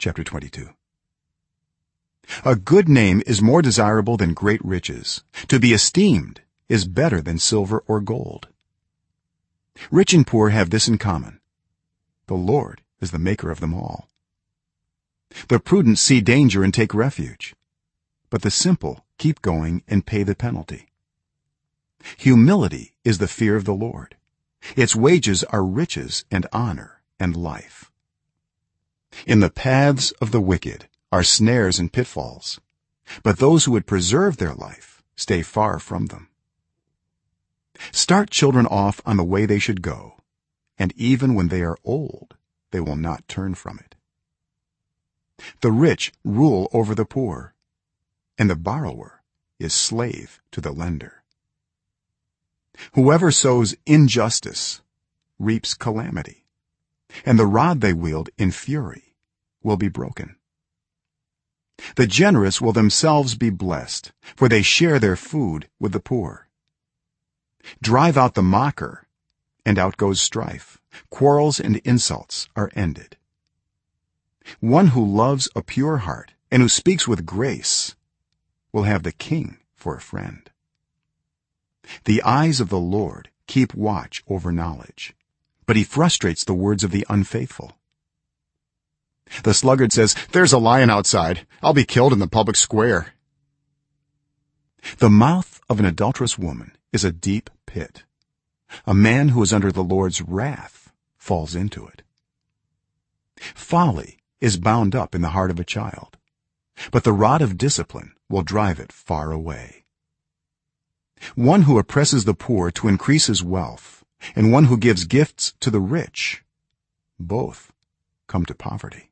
chapter 22 a good name is more desirable than great riches. To be esteemed is better than silver or gold. Rich and poor have this in common. The lord is the maker of them all. The prudent see danger and take refuge but the simple keep going and pay the penalty. Humility is the fear of the lord. Its wages are riches and honor and life in the paths of the wicked are snares and pitfalls but those who would preserve their life stay far from them. Start children off on the way they should go and even when they are old they will not turn from it. The rich rule over the poor and the borrower is slave to the lender. Whoever sows injustice reaps calamity and the rod they wield in fury will be broken. The generous will themselves be blessed for they share their food with the poor. Drive out the mocker and out goes strife. Quarrels and insults are ended. One who loves a pure heart and who speaks with grace will have the king for a friend. The eyes of the lord keep watch over knowledge but he frustrates the words of the unfaithful. The sluggard says there's a lion outside. I'll be killed in the public square. The mouth of an adulterous woman is a deep pit. A man who is under the lord's wrath falls into it. Folly is bound up in the heart of a child but the rod of discipline will drive it far away. One who oppresses the poor to increase his wealth and one who gives gifts to the rich both come to poverty.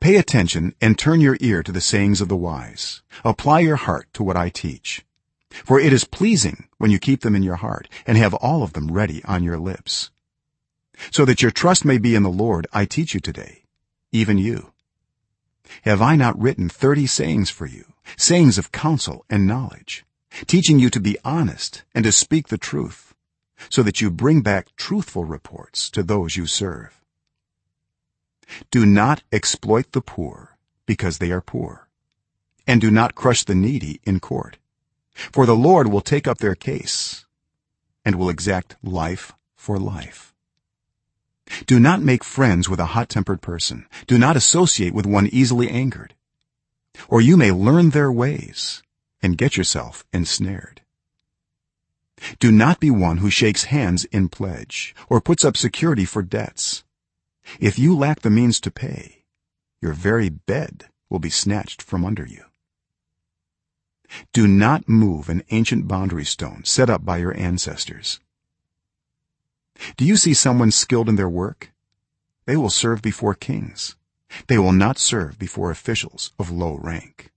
Pay attention and turn your ear to the sayings of the wise. Apply your heart to what i teach. For it is pleasing when you keep them in your heart and have all of them ready on your lips. So that your trust may be in the lord i teach you today even you. Have i not written 30 sayings for you sayings of counsel and knowledge teaching you to be honest and to speak the truth so that you bring back truthful reports to those you serve. Do not exploit the poor because they are poor and do not crush the needy in court. For the lord will take up their case and will exact life for life. Do not make friends with a hot-tempered person. Do not associate with one easily angered. Or you may learn their ways and get yourself ensnared. Do not be one who shakes hands in pledge or puts up security for debts. If you lack the means to pay your very bed will be snatched from under you. Do not move an ancient boundary stone set up by your ancestors. Do you see someone skilled in their work? They will serve before kings. They will not serve before officials of low rank